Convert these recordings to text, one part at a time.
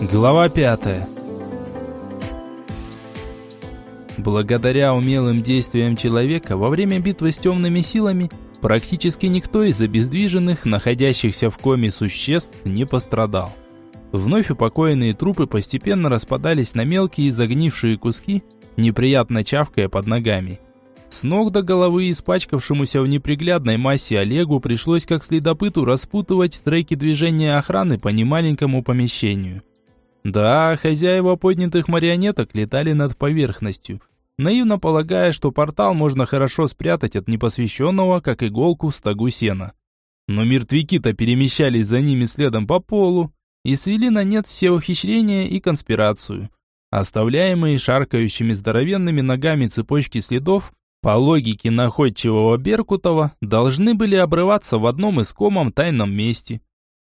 Глава 5. Благодаря умелым действиям человека во время битвы с темными силами практически никто из обездвиженных, находящихся в коме существ, не пострадал. Вновь упокоенные трупы постепенно распадались на мелкие загнившие куски, неприятно чавкая под ногами. С ног до головы испачкавшемуся в неприглядной массе Олегу пришлось как следопыту распутывать треки движения охраны по немаленькому помещению. Да, хозяева поднятых марионеток летали над поверхностью, наивно полагая, что портал можно хорошо спрятать от непосвященного, как иголку в стогу сена. Но мертвяки-то перемещались за ними следом по полу и свели на нет все ухищрения и конспирацию. Оставляемые шаркающими здоровенными ногами цепочки следов по логике находчивого Беркутова, должны были обрываться в одном искомом тайном месте.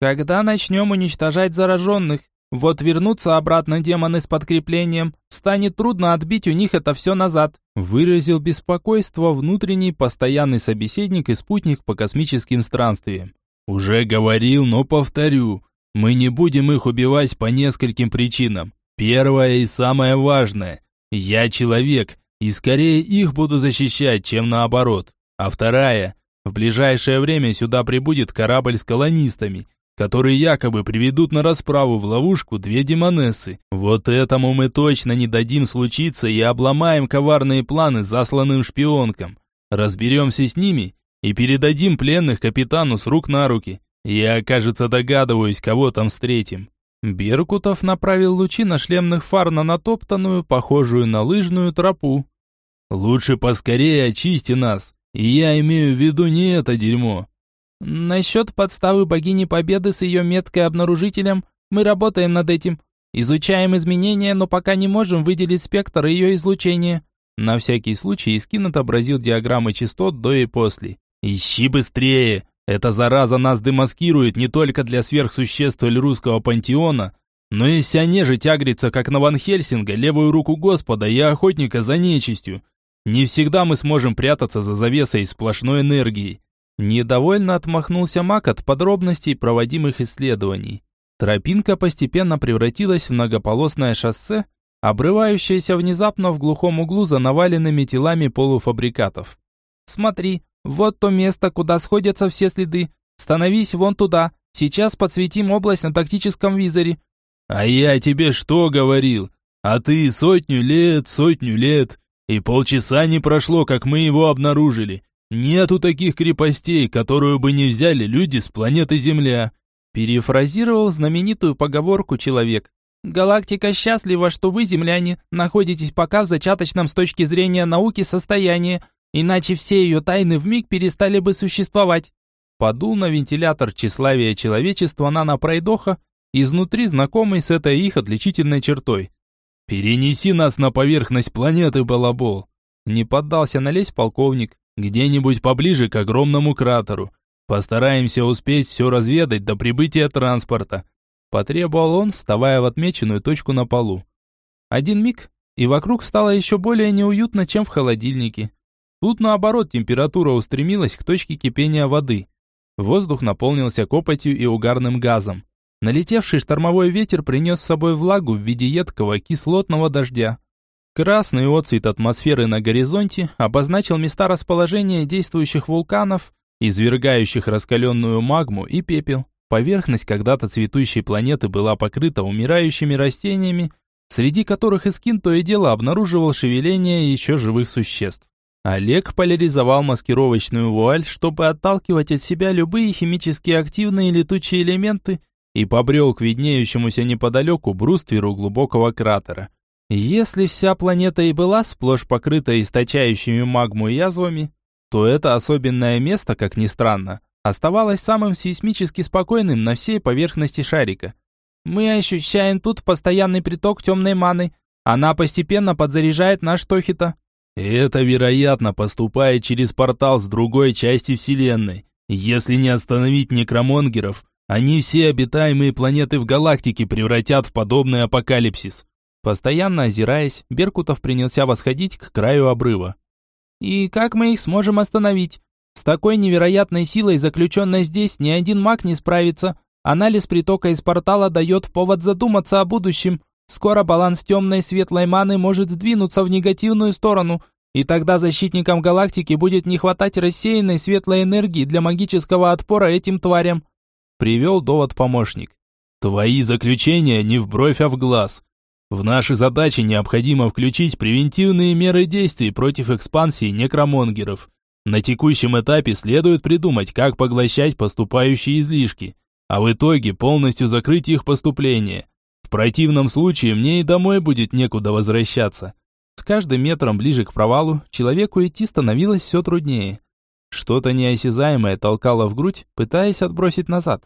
Когда начнем уничтожать зараженных, вот вернуться обратно демоны с подкреплением, станет трудно отбить у них это все назад, выразил беспокойство внутренний постоянный собеседник и спутник по космическим странствиям. Уже говорил, но повторю, мы не будем их убивать по нескольким причинам. Первое и самое важное. Я человек, и скорее их буду защищать, чем наоборот. А вторая, в ближайшее время сюда прибудет корабль с колонистами, которые якобы приведут на расправу в ловушку две демонессы. Вот этому мы точно не дадим случиться и обломаем коварные планы засланным шпионкам. Разберемся с ними и передадим пленных капитану с рук на руки. Я, кажется, догадываюсь, кого там встретим. Беркутов направил лучи на шлемных фар на натоптанную, похожую на лыжную тропу. «Лучше поскорее очисти нас, и я имею в виду не это дерьмо». «Насчет подставы богини Победы с ее меткой обнаружителем, мы работаем над этим. Изучаем изменения, но пока не можем выделить спектр ее излучения». На всякий случай Искин отобразил диаграммы частот до и после. «Ищи быстрее! Эта зараза нас демаскирует не только для сверхсуществ или русского пантеона, но и вся нежить агрится, как на Ван Хельсинга, левую руку Господа и охотника за нечистью. Не всегда мы сможем прятаться за завесой сплошной энергии. Недовольно отмахнулся Мак от подробностей проводимых исследований. Тропинка постепенно превратилась в многополосное шоссе, обрывающееся внезапно в глухом углу за наваленными телами полуфабрикатов. «Смотри, вот то место, куда сходятся все следы. Становись вон туда. Сейчас подсветим область на тактическом визоре». «А я тебе что говорил? А ты сотню лет, сотню лет. И полчаса не прошло, как мы его обнаружили. Нету таких крепостей, которую бы не взяли люди с планеты Земля». Перефразировал знаменитую поговорку человек. «Галактика счастлива, что вы, земляне, находитесь пока в зачаточном с точки зрения науки состоянии, Иначе все ее тайны вмиг перестали бы существовать. Подул на вентилятор тщеславия человечества нанопройдоха, изнутри знакомый с этой их отличительной чертой. «Перенеси нас на поверхность планеты, балабол!» Не поддался налезть полковник, где-нибудь поближе к огромному кратеру. Постараемся успеть все разведать до прибытия транспорта. Потребовал он, вставая в отмеченную точку на полу. Один миг, и вокруг стало еще более неуютно, чем в холодильнике. Тут наоборот температура устремилась к точке кипения воды. Воздух наполнился копотью и угарным газом. Налетевший штормовой ветер принес с собой влагу в виде едкого кислотного дождя. Красный отцвет атмосферы на горизонте обозначил места расположения действующих вулканов, извергающих раскаленную магму и пепел. Поверхность когда-то цветущей планеты была покрыта умирающими растениями, среди которых Искин то и дело обнаруживал шевеление еще живых существ. Олег поляризовал маскировочную вуаль, чтобы отталкивать от себя любые химически активные летучие элементы, и побрел к виднеющемуся неподалеку брустверу глубокого кратера. Если вся планета и была сплошь покрыта источающими магму язвами, то это особенное место, как ни странно, оставалось самым сейсмически спокойным на всей поверхности шарика. Мы ощущаем тут постоянный приток темной маны. Она постепенно подзаряжает наш Тохита. Это, вероятно, поступает через портал с другой части Вселенной. Если не остановить некромонгеров, они все обитаемые планеты в галактике превратят в подобный апокалипсис. Постоянно озираясь, Беркутов принялся восходить к краю обрыва. «И как мы их сможем остановить? С такой невероятной силой, заключенной здесь, ни один маг не справится. Анализ притока из портала дает повод задуматься о будущем. Скоро баланс темной и светлой маны может сдвинуться в негативную сторону, и тогда защитникам галактики будет не хватать рассеянной светлой энергии для магического отпора этим тварям. Привел довод помощник. Твои заключения не в бровь, а в глаз. В наши задачи необходимо включить превентивные меры действий против экспансии некромонгеров. На текущем этапе следует придумать, как поглощать поступающие излишки, а в итоге полностью закрыть их поступление. В противном случае мне и домой будет некуда возвращаться. С каждым метром ближе к провалу человеку идти становилось все труднее. Что-то неосязаемое толкало в грудь, пытаясь отбросить назад.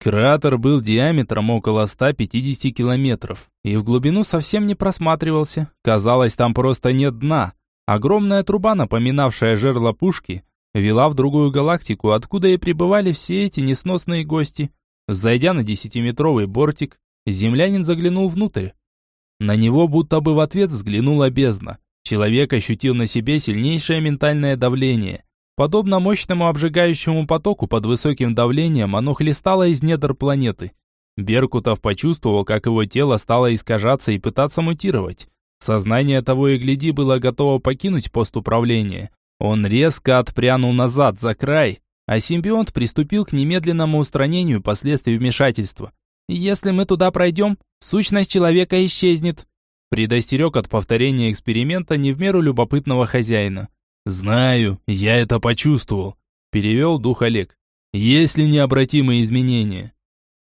Кратер был диаметром около 150 километров и в глубину совсем не просматривался. Казалось, там просто нет дна. Огромная труба, напоминавшая жерло пушки, вела в другую галактику, откуда и прибывали все эти несносные гости. Зайдя на десятиметровый бортик, землянин заглянул внутрь. На него будто бы в ответ взглянула бездна. Человек ощутил на себе сильнейшее ментальное давление. Подобно мощному обжигающему потоку под высоким давлением, оно хлестало из недр планеты. Беркутов почувствовал, как его тело стало искажаться и пытаться мутировать. Сознание того и гляди было готово покинуть пост управления. Он резко отпрянул назад, за край, а симбионт приступил к немедленному устранению последствий вмешательства. «Если мы туда пройдем, сущность человека исчезнет», предостерег от повторения эксперимента не в меру любопытного хозяина. «Знаю, я это почувствовал», перевел дух Олег. «Есть ли необратимые изменения?»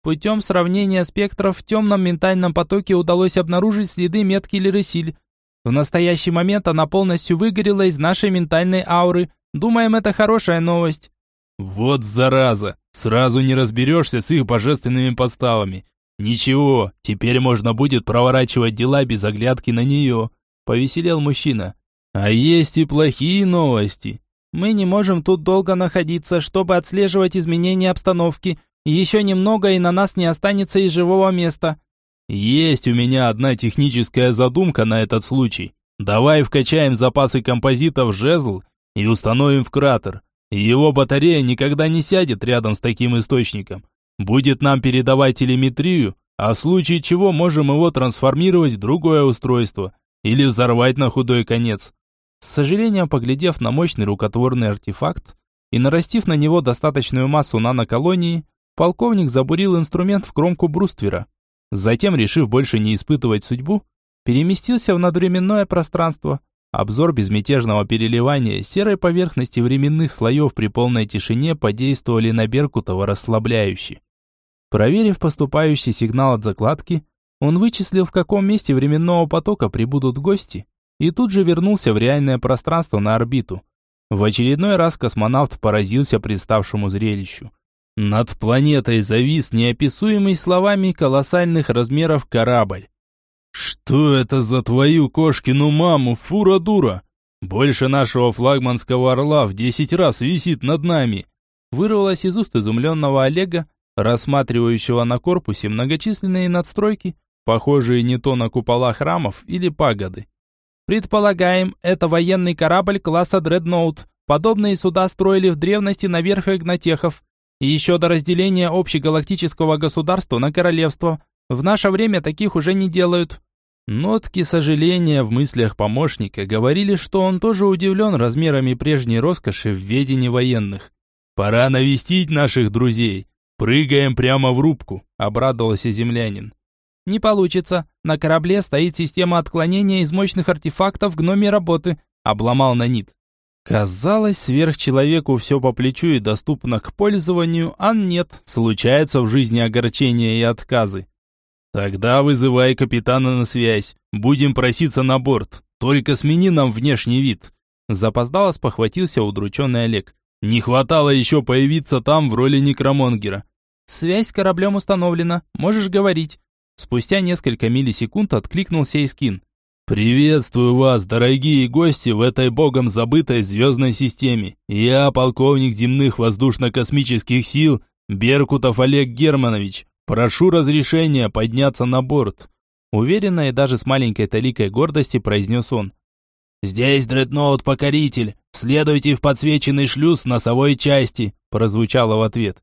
Путем сравнения спектров в темном ментальном потоке удалось обнаружить следы метки Лересиль, в настоящий момент она полностью выгорела из нашей ментальной ауры. Думаем, это хорошая новость. Вот зараза, сразу не разберешься с их божественными подставами. Ничего, теперь можно будет проворачивать дела без оглядки на нее. Повеселел мужчина. А есть и плохие новости. Мы не можем тут долго находиться, чтобы отслеживать изменения обстановки. Еще немного, и на нас не останется и живого места. Есть у меня одна техническая задумка на этот случай. Давай вкачаем запасы композитов в жезл и установим в кратер. Его батарея никогда не сядет рядом с таким источником. Будет нам передавать телеметрию, а в случае чего можем его трансформировать в другое устройство или взорвать на худой конец. С сожалением, поглядев на мощный рукотворный артефакт и нарастив на него достаточную массу наноколонии, полковник забурил инструмент в кромку бруствера. Затем, решив больше не испытывать судьбу, переместился в надвременное пространство. Обзор безмятежного переливания серой поверхности временных слоев при полной тишине подействовали на Беркутова расслабляюще. Проверив поступающий сигнал от закладки, он вычислил, в каком месте временного потока прибудут гости, и тут же вернулся в реальное пространство на орбиту. В очередной раз космонавт поразился представшему зрелищу. Над планетой завис неописуемый словами колоссальных размеров корабль. «Что это за твою кошкину маму, фура-дура? Больше нашего флагманского орла в десять раз висит над нами!» Вырвалось из уст изумленного Олега, рассматривающего на корпусе многочисленные надстройки, похожие не то на купола храмов или пагоды. Предполагаем, это военный корабль класса Дредноут. Подобные суда строили в древности на верфях гнатехов. И еще до разделения общегалактического государства на королевство. В наше время таких уже не делают. Нотки сожаления в мыслях помощника говорили, что он тоже удивлен размерами прежней роскоши в ведении военных. «Пора навестить наших друзей. Прыгаем прямо в рубку», — обрадовался землянин. «Не получится. На корабле стоит система отклонения из мощных артефактов гноми работы», — обломал Нанит. Казалось, сверхчеловеку все по плечу и доступно к пользованию, а нет, случаются в жизни огорчения и отказы. Тогда вызывай капитана на связь, будем проситься на борт, только смени нам внешний вид. Запоздало спохватился удрученный Олег. Не хватало еще появиться там в роли некромонгера. Связь с кораблем установлена, можешь говорить. Спустя несколько миллисекунд откликнулся Искин. «Приветствую вас, дорогие гости, в этой богом забытой звездной системе. Я, полковник земных воздушно-космических сил, Беркутов Олег Германович. Прошу разрешения подняться на борт». Уверенно и даже с маленькой таликой гордости произнес он. «Здесь дредноут-покоритель. Следуйте в подсвеченный шлюз носовой части», прозвучало в ответ.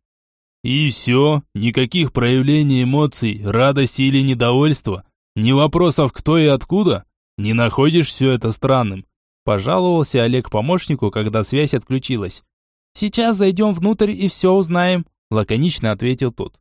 И все, никаких проявлений эмоций, радости или недовольства, ни вопросов кто и откуда. Не находишь все это странным? Пожаловался Олег помощнику, когда связь отключилась. Сейчас зайдем внутрь и все узнаем, лаконично ответил тот.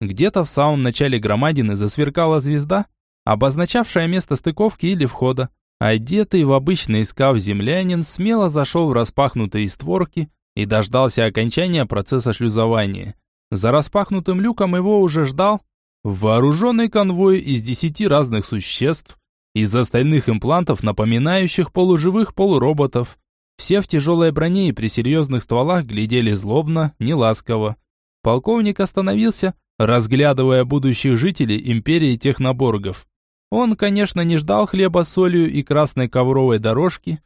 Где-то в самом начале громадины засверкала звезда, обозначавшая место стыковки или входа. Одетый в обычный скаф землянин смело зашел в распахнутые створки и дождался окончания процесса шлюзования. За распахнутым люком его уже ждал вооруженный конвой из десяти разных существ, из остальных имплантов, напоминающих полуживых полуроботов. Все в тяжелой броне и при серьезных стволах глядели злобно, неласково. Полковник остановился, разглядывая будущих жителей империи техноборгов. Он, конечно, не ждал хлеба с солью и красной ковровой дорожки,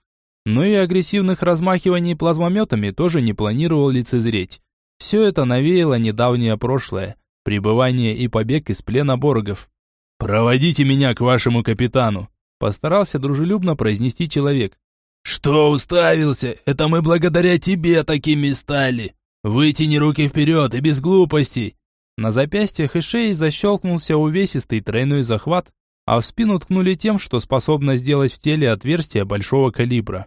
но и агрессивных размахиваний плазмометами тоже не планировал лицезреть. Все это навеяло недавнее прошлое, пребывание и побег из плена боргов. «Проводите меня к вашему капитану», – постарался дружелюбно произнести человек. «Что уставился? Это мы благодаря тебе такими стали. Вытяни руки вперед и без глупостей». На запястьях и шее защелкнулся увесистый тройной захват, а в спину ткнули тем, что способно сделать в теле отверстие большого калибра.